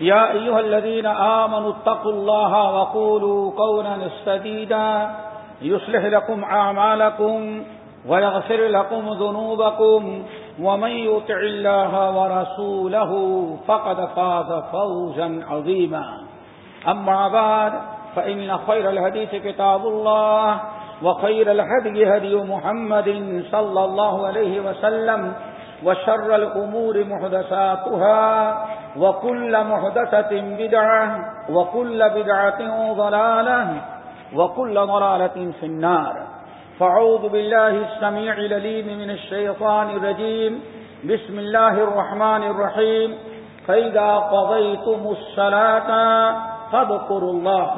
يا أيها الذين آمنوا اتقوا الله وقولوا قولا سديدا يصلح لكم أعمالكم ويغفر لكم ذنوبكم ومن يطع الله ورسوله فقد فاز فوزا عظيما. أما بعد، فإن خير الهديث كتاب الله وخير الهدي هدي محمد صلى الله عليه وسلم وشر الأمور محدثاتها وكل محدثة بدعة وكل بدعة ضلالة وكل ضلالة في النار. فعوذ بالله السميع لليم من الشيطان الرجيم. بسم الله الرحمن الرحيم. فإذا قضيتم الصلاة فاذكروا الله.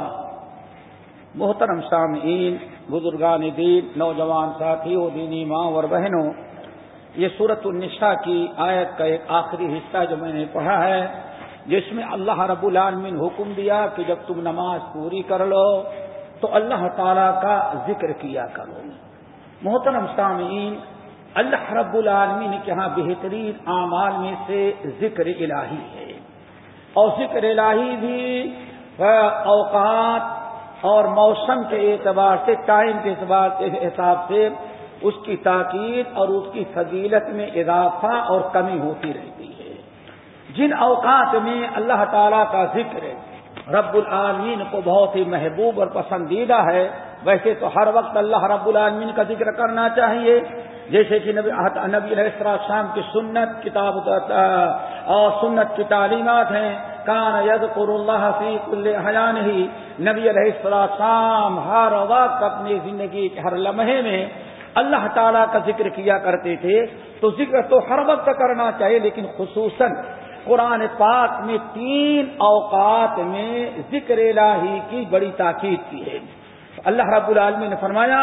محترم سامعین بزرگان دین، نوجوان ساتھیوں، دینی ماں اور بہنوں یہ سورت النساء کی آیت کا ایک آخری حصہ جو میں نے پڑھا ہے، جس میں اللہ رب العالمین حکم دیا کہ جب تم نماز پوری کر لو تو اللہ تعالی کا ذکر کیا کرو۔ محترم سامعین، اللہ رب العالمین کے ہاں بہترین اعمال میں سے ذکر الہی ہے۔ اور ذکر الہی بھی اوقات اور موسم کے اعتبار سے، ٹائم کے اعتبار کے حساب سے اس کی تاکید اور اس کی فضیلت میں اضافہ اور کمی ہوتی رہتی ہے۔ جن اوقات میں اللہ تعالی کا ذکر رب العالمین کو بہت ہی محبوب اور پسندیدہ ہے، ویسے تو ہر وقت اللہ رب العالمین کا ذکر کرنا چاہیے۔ جیسے کہ نبی نبی علیہ السلام کی سنت کتاب اور سنت کی تعلیمات ہیں۔ کان ید قر اللہ فی کل حیان ہی نبی علیہ السلام ہر وقت اپنی زندگی کے ہر لمحے میں اللہ تعالیٰ کا ذکر کیا کرتے تھے تو ذکر تو ہر وقت کرنا چاہیے، لیکن خصوصاً قرآن پاک میں تین اوقات میں ذکر الہی کی بڑی تاکید کی ہے۔ اللہ رب العالمین نے فرمایا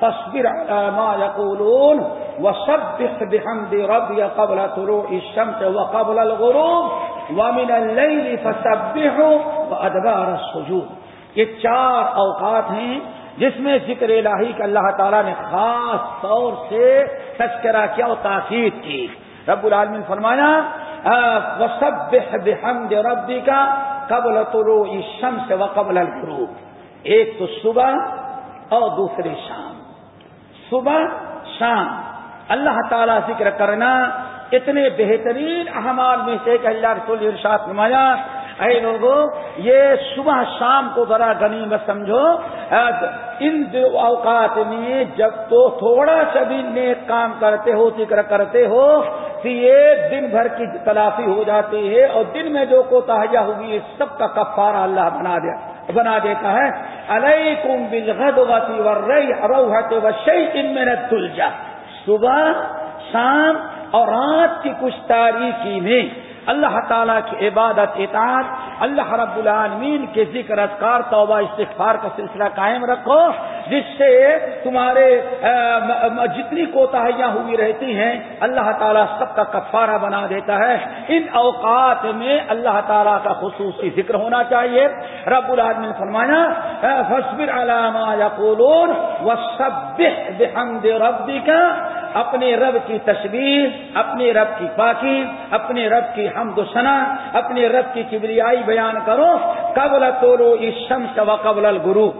تصبر ما يقولون وسبح بحمد ربك قبل طلوع الشمس وقبل الغروب ومن الليل فسبحوا وادبار السجود۔ یہ چار اوقات ہیں جس میں ذکر الہی کا اللہ تعالیٰ نے خاص طور سے تذکرہ کیا اور تاکید کی۔ رب العالمین فرمایا وسبح بحمد ربی کا قبل طلوع الشمس وقبل الغروب۔ ایک تو صبح اور دوسری شام۔ صبح، شام۔ اللہ تعالیٰ ذکر کرنا اتنے بہترین احمال میں سے کہ اللہ رسول ارشاد نمایا اے لوگوں یہ صبح شام کو ذرا غنیمت سمجھو۔ ان اوقات میں جب تو تھوڑا سا بھی نیک کام کرتے ہو، ذکر کرتے ہو یہ دن بھر کی تلافی ہو جاتی ہے اور دن میں جو کوتاہیہ ہوگی سب کا کفارہ اللہ بنا دیا بنا دیتا ہے۔ علیکم بالغدوتی والری روحت وشیء من الدلجا صبح، شام اور رات کی کچھ تاریخی میں اللہ تعالیٰ کی عبادت، اطاعت اللہ رب العالمین کے ذکر اذکار، توبہ، استغفار کا سلسلہ قائم رکھو، جس سے تمہارے جتنی کوتاہیاں ہوئی رہتی ہیں، اللہ تعالیٰ سب کا کفارہ بنا دیتا ہے۔ ان اوقات میں اللہ تعالیٰ کا خصوصی ذکر ہونا چاہیے۔ رب العالمین فرمایا فصبر علامہ یا قولون بحمد ربی کا اپنے رب کی تصویر اپنے رب کی پاکی، اپنے رب کی حمد و ثنا، اپنے رب کی کبریائی بیان کرو۔ قبل تولو اس شمس و قبل الگرو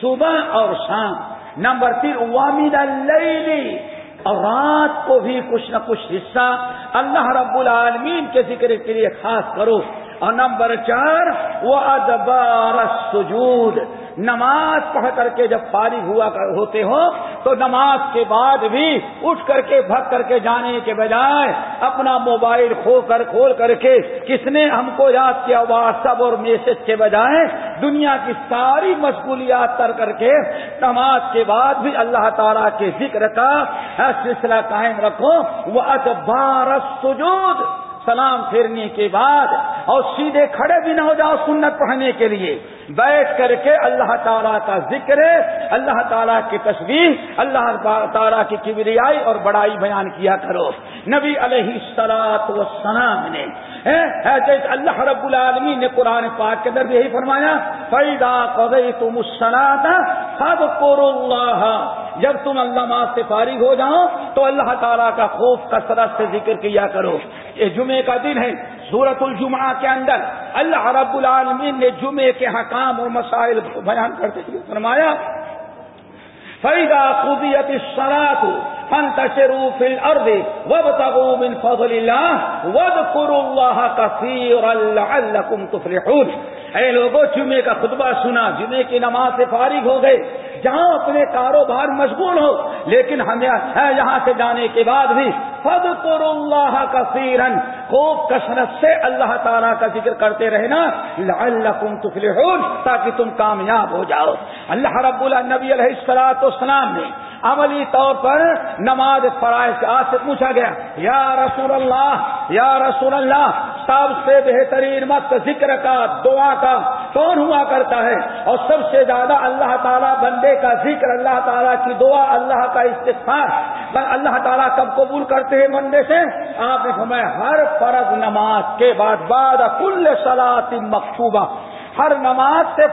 صبح اور شام۔ نمبر تین، وامد اللہ اور رات کو بھی کچھ نہ کچھ حصہ اللہ رب العالمین کے ذکر کے لیے خاص کرو۔ اور نمبر چار وہ ادبار سجود نماز پڑھ کر کے جب فارغ ہوا ہوتے ہو، تو نماز کے بعد بھی اٹھ کر کے بھگ کر کے جانے کے بجائے اپنا موبائل کھو کر، کھول کر کے کس نے ہم کو یاد کیا واٹس ایپ اور میسج کے بجائے دنیا کی ساری مشغولیات کر کر کے نماز کے بعد بھی اللہ تعالیٰ کے ذکر کا سلسلہ قائم رکھو۔ وہ اتبار سجود سلام پھیرنے کے بعد اور سیدھے کھڑے بھی نہ ہو جاؤ سنت پڑھنے کے لیے۔ بیٹھ کر کے اللہ تعالیٰ کا ذکر، اللہ تعالیٰ کی تصویر اللہ تعالیٰ کی کبریائی اور بڑائی بیان کیا کرو۔ نبی علیہ السلاط و سلام نے اللہ رب العالمین نے قرآن پاک کے اندر یہی فرمایا فیدا قدئی تم سب اللہ جب تم اللہ سے فارغ ہو جاؤ تو اللہ تعالیٰ کا خوف کثرت سے ذکر کیا کرو۔ یہ جمعے کا دن ہے سورت الجمعہ کے اندر اللہ رب العالمین نے جمعے کے حکام اور مسائل بیان کرتے ہوئے فرمایا فیدا خوبیت شرات فن تشرو فل ارد وب من فضل اللہ ود قر اللہ کثیر اللہ اللہ تفلحون۔ اے لوگوں جمعے کا خطبہ سنا، جمعے کی نماز سے فارغ ہو گئے۔ جہاں اپنے کاروبار مشغول ہو، لیکن ہمیں یہاں سے جانے کے بعد بھی فد اللہ کا سیرن خوب کثرت سے اللہ تعالیٰ کا ذکر کرتے رہنا۔ اللہ کم تفل تاکہ تم کامیاب ہو جاؤ۔ اللہ رب اللہ نبی علیہ السلاط اسلام نے عملی طور پر نماز فرائض آج سے پوچھا گیا۔ یا رسول اللہ، یا رسول اللہ سب سے بہترین مت ذکر کا، دعا کا کون ہوا کرتا ہے؟ اور سب سے زیادہ اللہ تعالیٰ بندے کا ذکر، اللہ تعالیٰ کی دعا، اللہ کا استفار اللہ تعالیٰ کب قبول کرتے ہیں بندے سے؟ آپ نے ہمیں ہر فرض نماز کے بعد بعد کل سلاط مقصوبہ ہر نماز سے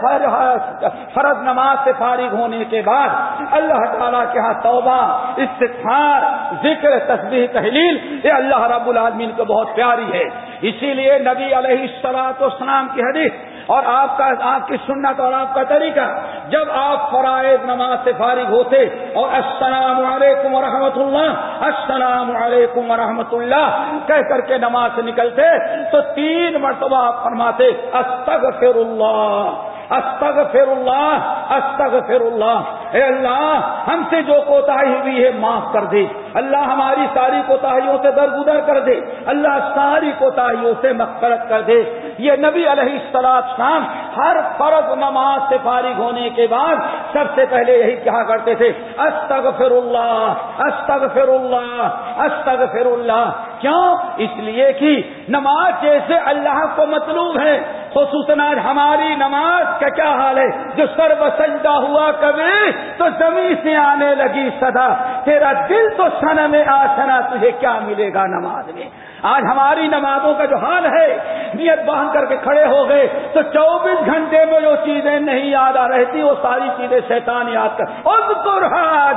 فرض نماز سے فارغ ہونے کے بعد اللہ تعالیٰ کے ہاں توبہ استفار ذکر تصویر تحلیل، یہ اللہ رب العالمین کو بہت پیاری ہے۔ اسی لیے نبی علیہ السلاط اسلام کی حدیث اور آپ کا آپ کی سنت اور آپ کا طریقہ، جب آپ فرائض نماز سے فارغ ہوتے، اور السلام علیکم ورحمۃ اللہ السلام علیکم ورحمۃ اللہ کہہ کر کے نماز سے نکلتے، تو تین مرتبہ آپ فرماتے استغفر اللہ استغفر اللہ استغفر اللہ اے اللہ، ہم سے جو کوتا ہوئی ہے معاف کر دے، اللہ ہماری ساری کوتاہیوں سے درگزر کر دے، اللہ ساری کوتاہیوں سے مغفرت کر دے یہ نبی علیہ السلاط شام ہر فرض نماز سے فارغ ہونے کے بعد سب سے پہلے یہی کہا کرتے تھے استغفر اللہ استغفر اللہ استغفر اللہ کیوں؟ اس لیے کہ نماز جیسے اللہ کو مطلوب ہے، خصوصاً آج ہماری نماز کا کیا حال ہے؟ جو سر بسجدہ ہوا کبھی تو زمین سے آنے لگی سدا تیرا دل تو سن میں آسنا تجھے کیا ملے گا نماز میں؟ آج ہماری نمازوں کا جو حال ہے، نیت باندھ کر کے کھڑے ہو گئے، تو چوبیس گھنٹے میں جو چیزیں نہیں یاد آ رہتی، وہ ساری چیزیں شیطان یاد کر اس کو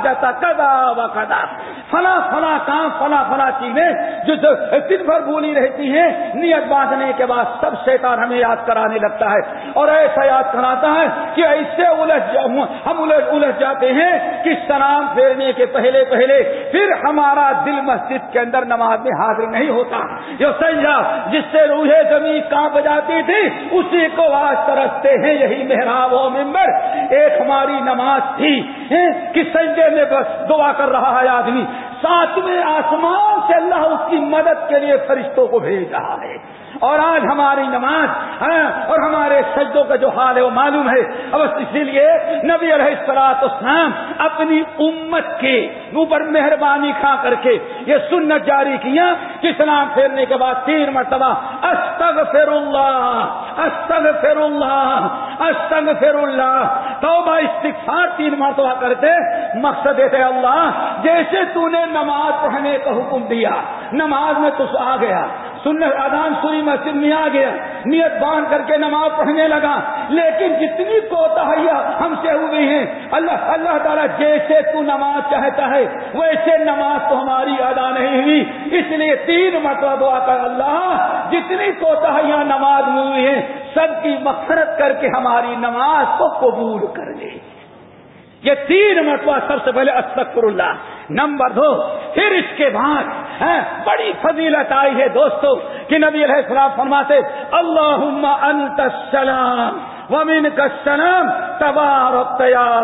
جاتا کدا و کدا فلاں فلاں کام، فلاں فلاں چیزیں جو دن بھر بولی رہتی ہیں، نیت باندھنے کے بعد سب شیطان ہمیں یاد کرانے لگتا ہے۔ اور ایسا یاد کراتا ہے کہ ایسے الجھ ہم الجھ جاتے ہیں کہ سلام پھیرنے کے پہلے پہلے پھر ہمارا دل مسجد کے اندر نماز میں حاضر نہیں ہوتا۔ جس سے روحے زمین کا بجاتی تھی، اسی کو آج ترستے ہیں یہی محراب و ممبر ایک ہماری نماز تھی کہ سجدے میں بس دعا کر رہا ہے آدمی۔ ساتویں آسمان سے اللہ اس کی مدد کے لیے فرشتوں کو بھیج رہا ہے۔ اور آج ہماری نماز ہاں، اور ہمارے سجدوں کا جو حال ہے وہ معلوم ہے۔ اب اسی لیے نبی علیہ السلاط اسلام اپنی امت کے اوپر مہربانی کھا کر کے یہ سنت جاری کیا کہ اسلام پھیرنے کے بعد تین مرتبہ استغ فر اللہ استغ فر اللہ استغ فر اللہ تو استغفار تین مرتبہ کرتے، مقصد دیتے اللہ، جیسے تو نے نماز پڑھنے کا حکم دیا، نماز میں تو آ گیا۔ سنت آدان سوئی مسجد میں آ گیا، نیت باندھ کر کے نماز پڑھنے لگا۔ لیکن جتنی کوتاہیاں ہم سے ہوئی ہیں، اللہ اللہ تعالیٰ جیسے تو نماز چاہتا ہے، ویسے نماز تو ہماری ادا نہیں ہوئی۔ اس لیے تین مرتبہ دعا کر اللہ، جتنی کوتاہیاں نماز میں ہوئی ہیں، سب کی مفرت کر کے ہماری نماز کو قبول کر لے۔ یہ تین مرتبہ سب سے پہلے استغفر اللہ۔ نمبر دو، پھر اس کے بعد بڑی فضیلت آئی ہے دوستو کہ نبی علیہ السلام فرماتے اللہ انت السلام ومن کا تبار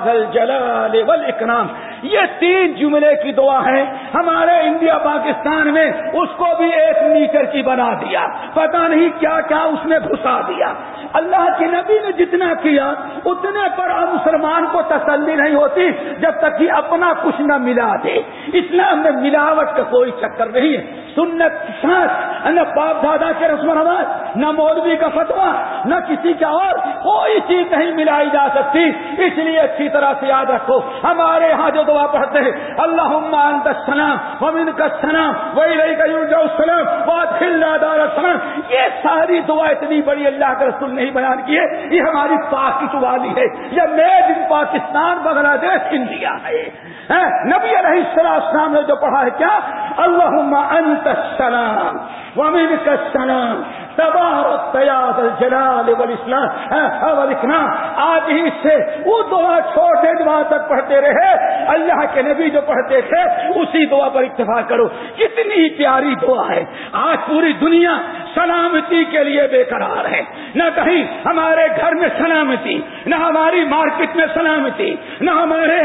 الجلال والاکرام۔ یہ تین جملے کی دعا ہے ہمارے انڈیا پاکستان میں اس کو بھی ایک میٹر کی بنا دیا۔ پتا نہیں کیا کیا اس نے گھسا دیا۔ اللہ کے نبی نے جتنا کیا، اتنے پر مسلمان کو تسلی نہیں ہوتی جب تک کہ اپنا کچھ نہ ملا دے۔ اسلام میں ملاوٹ کا کوئی چکر نہیں ہے۔ سنت سانس نہ باپ دادا کے رسم و رواج، نہ مولوی کا فتوا نہ کسی کا اور، کوئی چیز نہیں ملائی جا سکتی۔ تھی، اس لیے اچھی طرح سے یاد رکھو، ہمارے یہاں جو دعا پڑھتے ہیں اللہ انت السلام ومن کا سلام وہی رہی کا السلام بات السلام۔ یہ ساری دعا اتنی بڑی اللہ کے رسول نہیں بیان کیے یہ ہماری پاک والی ہے، یہ میڈ ان پاکستان، بنگلہ دیش، انڈیا ہے۔ ہاں، نبی علیہ السلام نے جو پڑھا ہے کیا؟ اللہ انت السلام ومن کا سلام تبار جلال والاکرام ہاں، ہاں، آج ہی سے وہ دعا چھوٹے دعا تک پڑھتے رہے. اللہ کے نبی جو پڑھتے تھے، اسی دعا پر اتفاق کرو. کتنی پیاری دعا ہے. آج پوری دنیا سلامتی کے لیے بے قرار ہے. نہ کہیں ہمارے گھر میں سلامتی، نہ ہماری مارکیٹ میں سلامتی، نہ ہمارے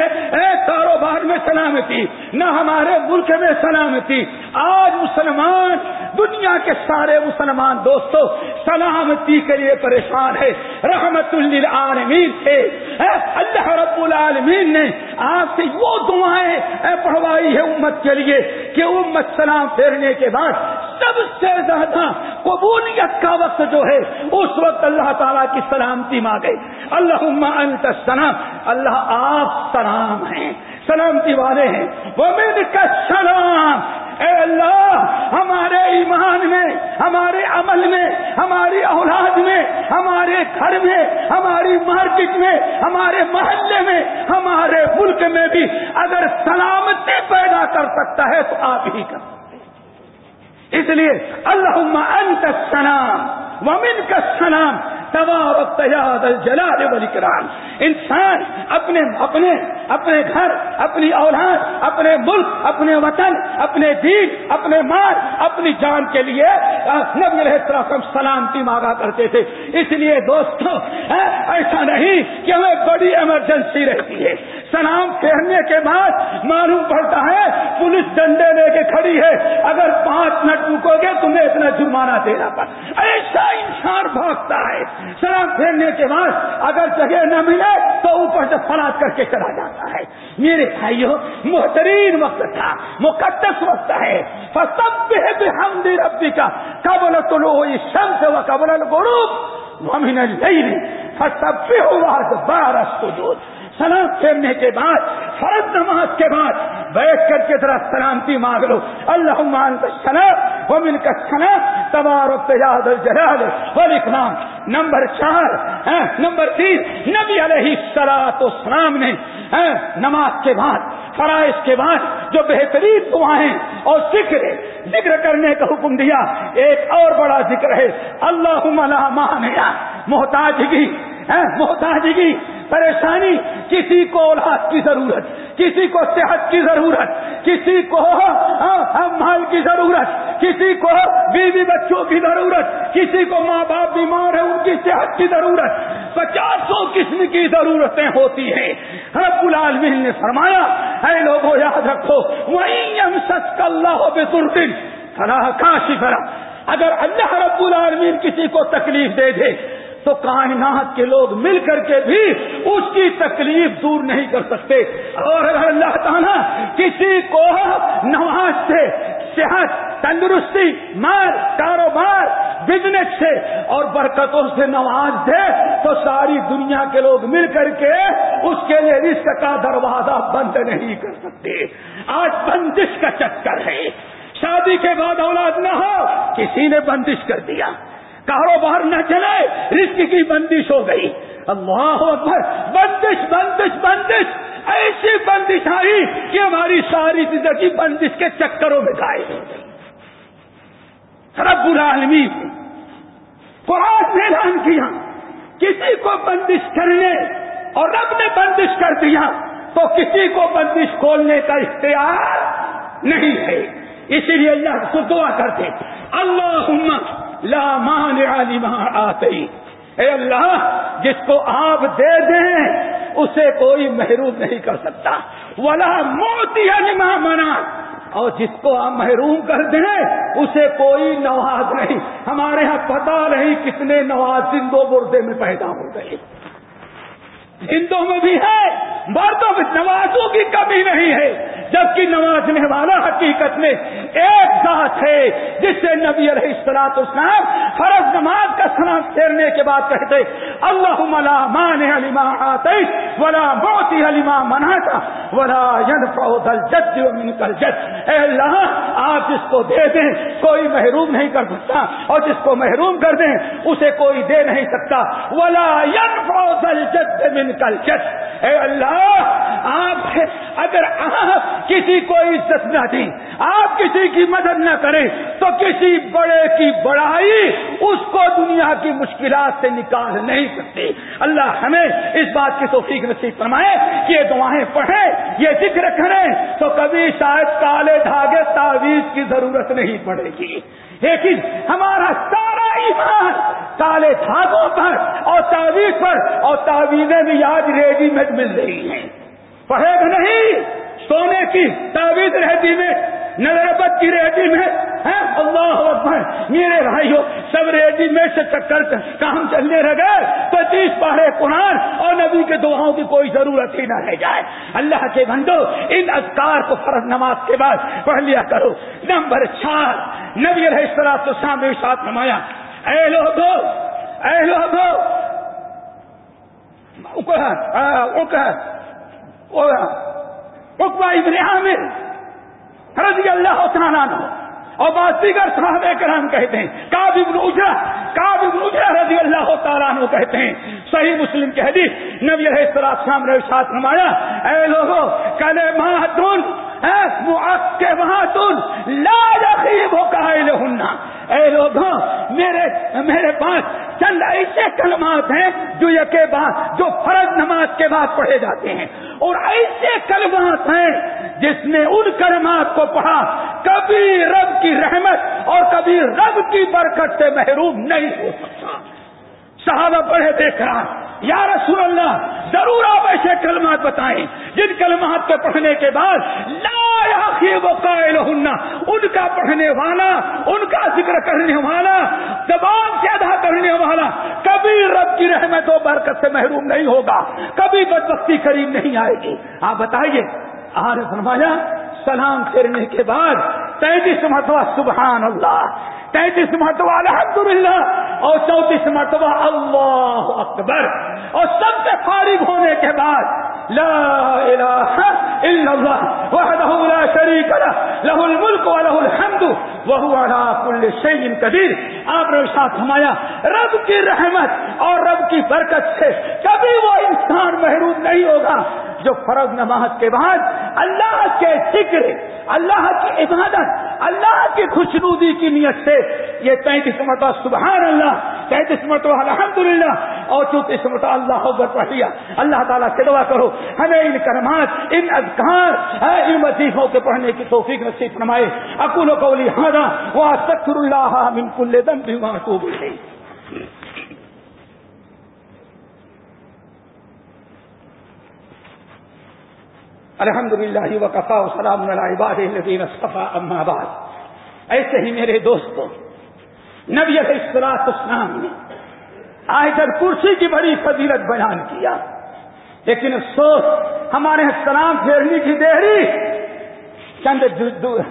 کاروبار میں سلامتی، نہ ہمارے ملک میں سلامتی. آج مسلمان، دنیا کے سارے مسلمان دوستوں سلامتی کے لیے پریشان ہے، رحمت للعالمین سے اللہ رب العالمین نے آپ سے وہ دعائیں پڑھوائی ہے امت کے لیے کہ امت سلام پھیرنے کے بعد سب سے زیادہ قبولیت کا وقت جو ہے، اس وقت اللہ تعالیٰ کی سلامتی مانگے۔ اللہ انت سلام اللہ آپ سلام ہیں، سلامتی والے ہیں۔ وہ کا سلام اے اللہ، ہمارے ایمان میں، ہمارے عمل میں، ہماری اولاد میں، ہمارے گھر میں، ہماری مارکیٹ میں، ہمارے محلے میں، ہمارے ملک میں بھی اگر سلامتی پیدا کر سکتا ہے تو آپ ہی کر سکتے اس لیے اللہ انت سلام ومن کا سلام الجلال والاکرام۔ انسان اپنے اپنے اپنے گھر، اپنی اولاد، اپنے ملک، اپنے وطن، اپنے دین، اپنے مار اپنی جان کے لیے نبی علیہ السلام سلامتی مانگا کرتے تھے۔ اس لیے دوستوں ایسا نہیں کہ ہمیں بڑی ایمرجنسی رہتی ہے۔ سلام پھیرنے کے بعد معلوم پڑتا ہے، پولیس ڈنڈے لے کے کھڑی ہے۔ اگر پانچ منٹ رکو گے، تمہیں اتنا جرمانہ دینا پڑ ایسا انسان بھاگتا ہے۔ سلام پھیرنے کے بعد اگر جگہ نہ ملے تو اوپر سے فراج کر کے چلا جاتا ہے۔ میرے بھائیوں محترین وقت تھا، مقدس وقت ہے۔ سب ہم ربی کا قبل تو لو سے قبل الغروب ومن اللیل فسبحوا بارہ سجود سلام پھیرنے کے بعد، فرض نماز کے بعد بیٹھ کر کے ذرا سلامتی مانگ لو۔ اللہ مان کا سلام وہ مل کر سلام تبار تجاد الجلال والاکرام۔ نمبر چار ہاں، نمبر تین، نبی علیہ سلاۃ السلام نے ہاں، نماز کے بعد، فرائض کے بعد جو بہترین دعائیں اور ذکر ذکر کرنے کا حکم دیا۔ ایک اور بڑا ذکر ہے اللہ مانیا محتاجگی ہاں، محتاجگی۔ پریشانی، کسی کو اولاد کی ضرورت، کسی کو صحت کی ضرورت، کسی کو ہاں، مال کی ضرورت، کسی کو بیوی بچوں کی ضرورت، کسی کو ماں باپ بیمار ہے ان کی صحت کی ضرورت۔ پچاسوں قسم کی ضرورتیں ہوتی ہیں۔ رب العالمین نے فرمایا، اے لوگوں یاد رکھو وہیں ہم سچ کا اللہ بے ترکن فلاح کاشی فرا اگر اللہ رب العالمین کسی کو تکلیف دے دے تو کائنات کے لوگ مل کر کے بھی اس کی تکلیف دور نہیں کر سکتے۔ اور اگر اللہ تعالیٰ کسی کو نماز سے صحت، تندرستی، مال، کاروبار بزنس سے اور برکتوں سے نواز دے تو ساری دنیا کے لوگ مل کر کے اس کے لیے رزق کا دروازہ بند نہیں کر سکتے۔ آج بندش کا چکر ہے۔ شادی کے بعد اولاد نہ ہو، کسی نے بندش کر دیا۔ کاروبار نہ چلے، رزق کی بندش ہو گئی۔ اللہ اکبر، بندش بندش بندش۔ ایسی بندش آئی کہ ہماری ساری زندگی بندش کے چکروں میں گائے ہو گئی رب العالمین، قرآن نے اعلان کیا، کسی کو بندش کرنے اور رب نے بندش کر دیا تو کسی کو بندش کھولنے کا اختیار نہیں ہے۔ اسی لیے اللہ کو دعا کرتے اللہ لا مانع لما آتی اے اللہ، جس کو آپ دے دیں، اسے کوئی محروم نہیں کر سکتا۔ ولا موتی نما منا اور جس کو آپ محروم کر دیں، اسے کوئی نواز نہیں۔ ہمارے ہاں پتا نہیں کتنے نواز زندوں مردے میں پیدا ہو گئے۔ ہندوؤں میں بھی ہے، مردوں میں نمازوں کی کمی نہیں ہے۔ جبکہ نوازنے والا حقیقت میں ایک ذات ہے جس سے نبی علیہ السلاط اسلام فرض نماز کا سلام پھیرنے کے بعد کہتے اللہ لا مانع لما آتے ولا معطي علیما مناتا ولا ينفع ذا الجد من الجد۔ جد اے اللہ، آپ جس کو دے دیں، کوئی محروم نہیں کر سکتا۔ اور جس کو محروم کر دیں، اسے کوئی دے نہیں سکتا۔ ولا ينفع ذا جد من الجد۔ جد اے اللہ آپ اگر آپ کسی کو عزت نہ دیں، آپ کسی کی مدد نہ کریں، تو کسی بڑے کی بڑائی اس کو دنیا کی مشکلات سے نکال نہیں سکتے اللہ ہمیں اس بات کی توفیق نصیب فرمائے کہ یہ دعائیں پڑھیں، یہ ذکر کریں، تو کبھی شاید کالے دھاگے تعویذ کی ضرورت نہیں پڑے گی۔ لیکن ہمارا سارا ایمان کالے دھاگوں پر اور تعویذ پر اور تعویذیں بھی آج ریڈی میڈ مل رہی ہیں۔ پڑھے نہیں سونے کی تعویذ رہتی میں نظربت کی ریڈی میں اللہ اکبر میرے بھائیو سب ریڈی میں سے چکر کام چلنے لگے تو تیس قرآن اور نبی کے دعاؤں کی کوئی ضرورت ہی نہ رہ جائے اللہ کے بندو ان اذکار کو فرض نماز کے بعد پڑھ لیا کرو نمبر چار نبی رہے تو سامنے ساتھ نمایا اے لوگو اے لوگو ابن عامر رضی اللہ تعالیٰ عنہ اور بات دیگر صاحب کرام کہتے ہیں کاب ابن اجرا کاب ابن اجرا رضی اللہ تعالیٰ عنہ کہتے ہیں۔ صحیح مسلم کہہ دی نبی علیہ السلام شام رہے ساتھ نمایا اے لوگوں کلے ماہتون کے مہاتون لا یقیب ہو قائل اے لوگوں میرے میرے پاس چند ایسے کلمات ہیں جو یہ بعد، جو فرض نماز کے بعد پڑھے جاتے ہیں۔ اور ایسے کلمات ہیں جس نے ان کلمات کو پڑھا کبھی رب کی رحمت اور کبھی رب کی برکت سے محروم نہیں ہو سکتا۔ صحابہ پڑھے دیکھ رہا یا رسول اللہ، ضرور آپ ایسے کلمات بتائیں۔ جن کلمات کو پڑھنے کے بعد لا وہ قائل ہونا ان کا پڑھنے والا، ان کا ذکر کرنے والا، زبان سے ادا کرنے والا کبھی رب کی رحمت و برکت سے محروم نہیں ہوگا، کبھی بدبختی قریب نہیں آئے گی۔ آپ بتائیے آر فرمایا سلام پھیرنے کے بعد تینتیس مرتبہ سبحان اللہ، تینتیس مرتبہ الحمد للہ اور چونتیس مرتبہ اللہ اکبر۔ اور سب سے فارغ ہونے کے بعد لا الہ الا اللہ وحدہ لا شریک له له الملک وله الحمد، وهو على كل شيء قدیر۔ آپ نے ساتھ ہمایا رب کی رحمت اور رب کی برکت سے کبھی وہ انسان محروم نہیں ہوگا۔ جو فرض نماز کے بعد اللہ کے ذکر، اللہ کی عبادت، اللہ کی خوشنودی کی نیت سے یہ تینتیس مرتبہ سبحان اللہ تینتیس مرتبہ الحمد للہ اور چونتیس مرتبہ اللہ پڑھ لیا۔ اللہ تعالیٰ سے دعا کرو، ہمیں ان کرمات ان ادکار ان وظیفوں کے پڑھنے کی توفیق نصیب فرمائے۔ اکول و قولی ہارا وہ سکر اللہ من کل دم بھی وہاں الحمد للہ وقفا وسلام اما بعد۔ ایسے ہی میرے دوستوں نبی علیہ السلاط اسلام نے آئے کرسی کی بڑی فضیلت بیان کیا، لیکن افسوس، ہمارے سلام پھیرنے کی دیری چند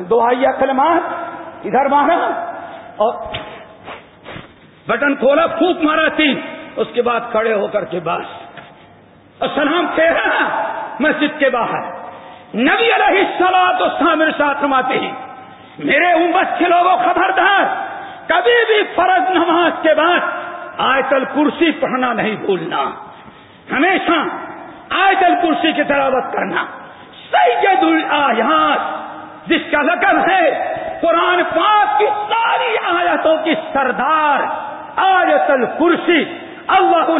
دعائیا کلمات، ادھر مارا اور بٹن کھولا، پھوک مارا تھی اس کے بعد کھڑے ہو کر کے بس۔ اور سلام پھیرا، مسجد کے باہر۔ نبی علیہ سلا تو سامر ساتھ رماتے ہیں، میرے امت کے لوگوں، خبردار، کبھی بھی فرض نماز کے بعد آیتل کرسی پڑھنا نہیں بھولنا۔ ہمیشہ آیتل کرسی کی تلاوت کرنا۔ سید الآیات جس کا لقب ہے قرآن پاک کی ساری آیتوں کی سردار، آیت الکرسی۔ اللہ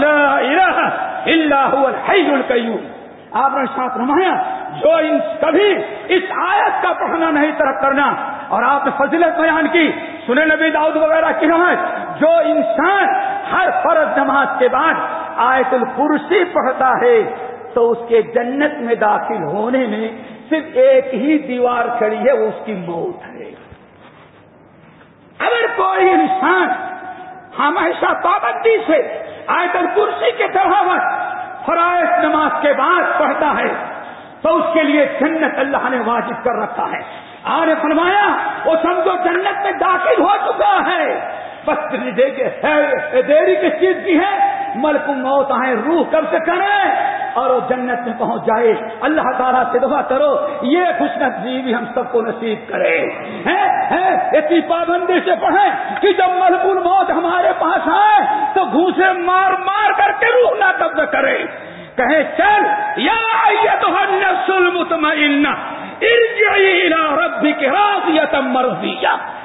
اللہ الحی القیوم۔ آپ نے ساتھ رمایا، جو ان کبھی اس آیت کا پڑھنا نہیں، ترک کرنا۔ اور آپ نے فضیلت بیان کی سنے نبی داؤد وغیرہ کی روایت جو انسان ہر فرض نماز کے بعد آیت الکرسی پڑھتا ہے، تو اس کے جنت میں داخل ہونے میں صرف ایک ہی دیوار کھڑی ہے، وہ اس کی موت ہے۔ اگر کوئی انسان ہمیشہ پابندی سے آیت الکرسی کے طرح فرائض نماز کے بعد پڑھتا ہے تو اس کے لیے جنت اللہ نے واجب کر رکھا ہے۔ آنے فرمایا، وہ سمجھو جنت میں داخل ہو چکا ہے۔ بس دیری کس چیز کی ہے؟ ملک موت آئے روح کب سے کریں اور وہ جنت میں پہنچ جائے۔ اللہ تعالیٰ سے دعا کرو، یہ خوش نصیبی ہم سب کو نصیب کرے۔ اتنی پابندی سے پڑھیں کہ جب ملک الموت ہمارے پاس آئے تو گھوسے مار مار کر کے روح نہ قبض کرے۔ کہیں، چل، یا نسل مطمئن ربی کے راضیتم مرضیہ۔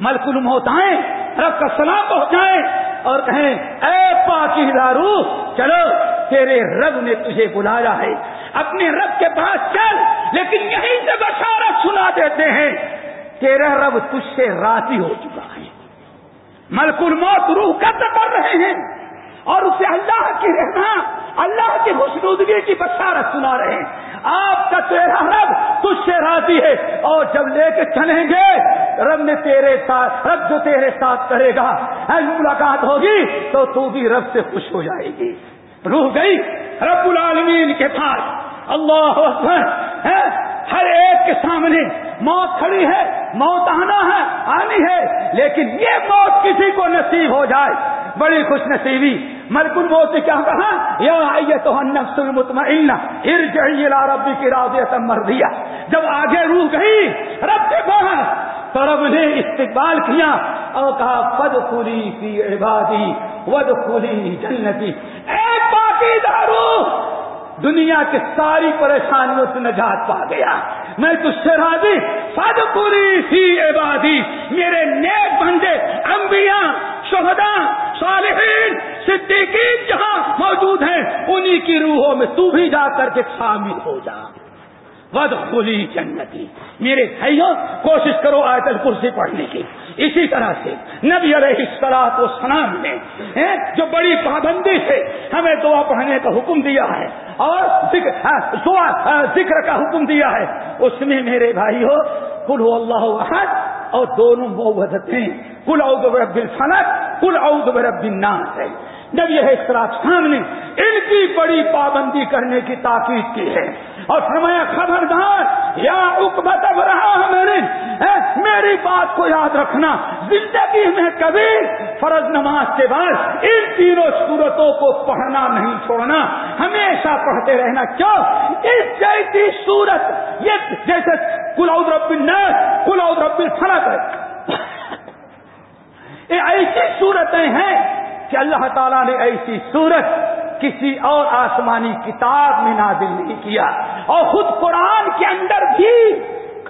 ملک الموت آئیں رب کا سلام پہنچائیں اور کہیں، اے پاکی دارو چلو، تیرے رب نے تجھے بلایا ہے۔ اپنے رب کے پاس چل، لیکن یہیں سے بشارت سنا دیتے ہیں تیرا رب تجھ سے راضی ہو چکا ہے۔ ملک الموت روح قتل کر رہے ہیں اور اسے اللہ کی رہنا، اللہ کی خوشنودگی کی بشارت سنا رہے ہیں۔ آپ کا تیرا رب تجھ سے راضی ہے اور جب لے کے چلیں گے رب نے تیرے ساتھ، رب جو تیرے ساتھ کرے گا ملاقات ہوگی، تو تو بھی رب سے خوش ہو جائے گی۔ روح گئی رب العالمین کے پاس۔ اللہ ہر ایک کے سامنے موت کھڑی ہے، موت آنا ہے، آنی ہے، لیکن یہ موت کسی کو نصیب ہو جائے۔ بڑی خوش نصیبی۔ ملک الموت نے کیا کہا؟ یا تو نفس المطمئن ارجعی الى ربی کی راضیت مر دیا جب آگے روح گئی، رب کے پاس تو رب نے استقبال کیا اور کہا پد خولی کی عبادی ود خولی جنتی اے باقی دارو دنیا کی ساری پریشانیوں سے نجات پا گیا۔ میں تو سے راضی سد پوری سی عبادی میرے نیک بندے، انبیاء شہدا صالحین، صدیقین جہاں موجود ہیں، انہی کی روحوں میں تو بھی جا کر کے شامل ہو جا۔ ود کھلی جنتی میرے بھائیوں کوشش کرو آیت الکرسی پڑھنے کی۔ اسی طرح سے نبی علیہ السلاط و سلام نے جو بڑی پابندی سے ہمیں دعا پڑھنے کا حکم دیا ہے اور ذکر ہاں، ہاں، کا حکم دیا ہے، اس میں میرے بھائی ہو کل اللہ احد اور دونوں موتیں کل اعوذ برب الفلق کل اعوذ برب الناس۔ ہے جب یہ اختلاف سامنے ان کی بڑی پابندی کرنے کی تاکید کی ہے۔ اور فرمایا، خبردار، یا اکبت اب رہا میرے میری بات کو یاد رکھنا، زندگی میں کبھی فرض نماز کے بعد ان تینوں صورتوں کو پڑھنا نہیں چھوڑنا، ہمیشہ پڑھتے رہنا، کیوں؟ اس جیسی صورت، یہ جیسے کلاؤد رب الناس کلاؤد رب الفلق، یہ ایسی صورتیں ہیں کہ اللہ تعالیٰ نے ایسی صورت کسی اور آسمانی کتاب میں نازل نہیں کیا اور خود قرآن کے اندر بھی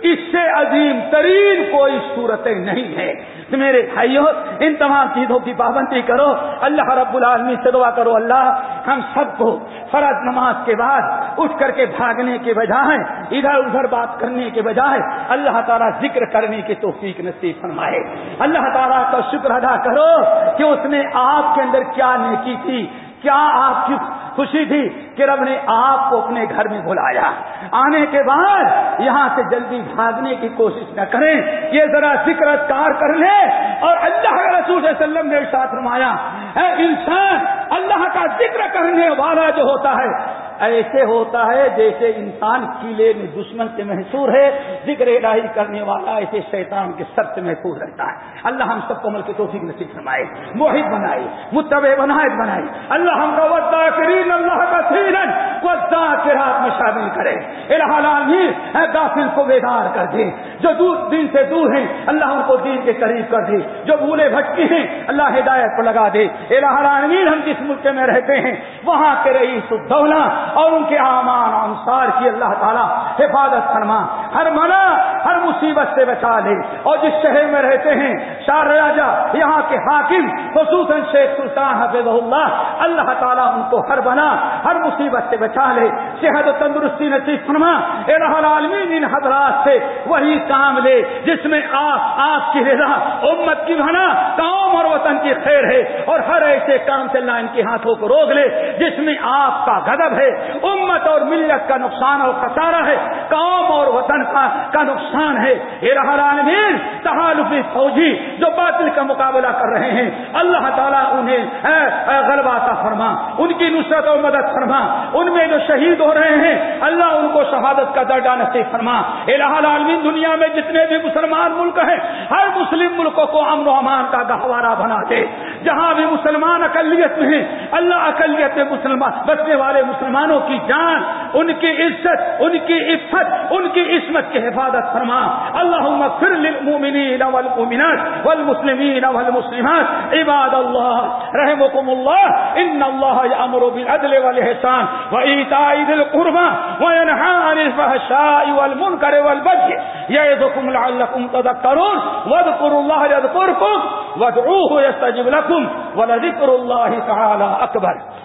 اس سے عظیم ترین کوئی صورتیں نہیں ہے۔ میرے بھائیوں ان تمام چیزوں کی پابندی کرو۔ اللہ رب العالمین سے دعا کرو، اللہ ہم سب کو فرض نماز کے بعد اٹھ کر کے بھاگنے کے بجائے، ادھر ادھر بات کرنے کے بجائے اللہ تعالیٰ ذکر کرنے کی توفیق نصیب فرمائے۔ اللہ تعالیٰ کا شکر ادا کرو کہ اس نے آپ کے اندر کیا نیکی تھی کیا آپ کی خوشی تھی کہ رب نے آپ کو اپنے گھر میں بلایا؟ آنے کے بعد یہاں سے جلدی بھاگنے کی کوشش نہ کریں، یہ ذرا ذکر کار کر لیں۔ اور اللہ کے رسول صلی اللہ علیہ وسلم نے ساتھ رمایا انسان، اللہ کا ذکر کرنے والا جو ہوتا ہے ایسے ہوتا ہے جیسے انسان قلعے میں دشمن سے محسور ہے، ذکر الہی کرنے والا ایسے شیطان کے سب سے محفوظ رہتا ہے۔ اللہ ہم سب کو مل کے توفیق نصیب فرمائے موہد بنائے متب بنائے بنائے۔ اللہ ہم کا ودا اللہ کا سیرن ودا میں شامل کرے۔ غافل کو بیدار کر دے۔ جو دور دین سے دور ہیں، اللہ ان کو دین کے قریب کر دے۔ جو بھولے بھٹکی ہیں، اللہ ہدایت کو لگا دے۔ الہ العالمین، ہم جس ملک میں رہتے ہیں، وہاں کے رئیس الدولہ اور ان کے امان انصار کی اللہ تعالیٰ حفاظت فرما۔ ہر منع ہر مصیبت سے بچا لے۔ اور جس شہر میں رہتے ہیں شار راجا یہاں کے حاکم، خصوصاً شیخ سلطان حفظ اللہ اللہ تعالیٰ ان کو ہر بنا، ہر مصیبت سے بچا لے۔ صحت و تندرستی نصیب فرما۔ عالمین ان حضرات سے وہی کام لے، جس میں آپ آپ کی رضا، امت کی بنا قوم اور وطن کی خیر ہے۔ اور ہر ایسے کام سے اللہ ان کے ہاتھوں کو روک لے، جس میں آپ کا غضب ہے۔ امت اور ملت کا نقصان اور خسارہ ہے، قوم اور وطن کا کا نقصان ہے۔ یہ عالمین تحالفی فوجی جو باطل کا مقابلہ کر رہے ہیں، اللہ تعالیٰ انہیں غلبہ کا فرما، ان کی نصرت و مدد فرما۔ ان میں جو شہید ہو رہے ہیں، اللہ ان کو شہادت کا درجہ نصیب فرما۔ الہ العالمین، دنیا میں جتنے بھی مسلمان ملک ہیں، ہر مسلم ملکوں کو امن و امان کا گہوارہ بنا دے۔ جہاں بھی مسلمان اقلیت میں ہیں اللہ اقلیت میں مسلمان، بسنے والے مسلمانوں کی جان ان کی عزت، ان کی عفت، ان کی عصمت کی حفاظت فرما۔ اللہ پھر للمؤمنین والمؤمنات والمسلمین والمسلمات۔ عباد اللہ رحمكم اللہ، ان اللہ یامر بالعدل والاحسان وایتاء ذی القربى وینهى عن الفحشاء والمنکر والبغي یعظکم لعلکم تذکرون۔ واذکروا الله یذکرکم، وادعوه يستجب لكم ولذكر الله تعالى اکبر۔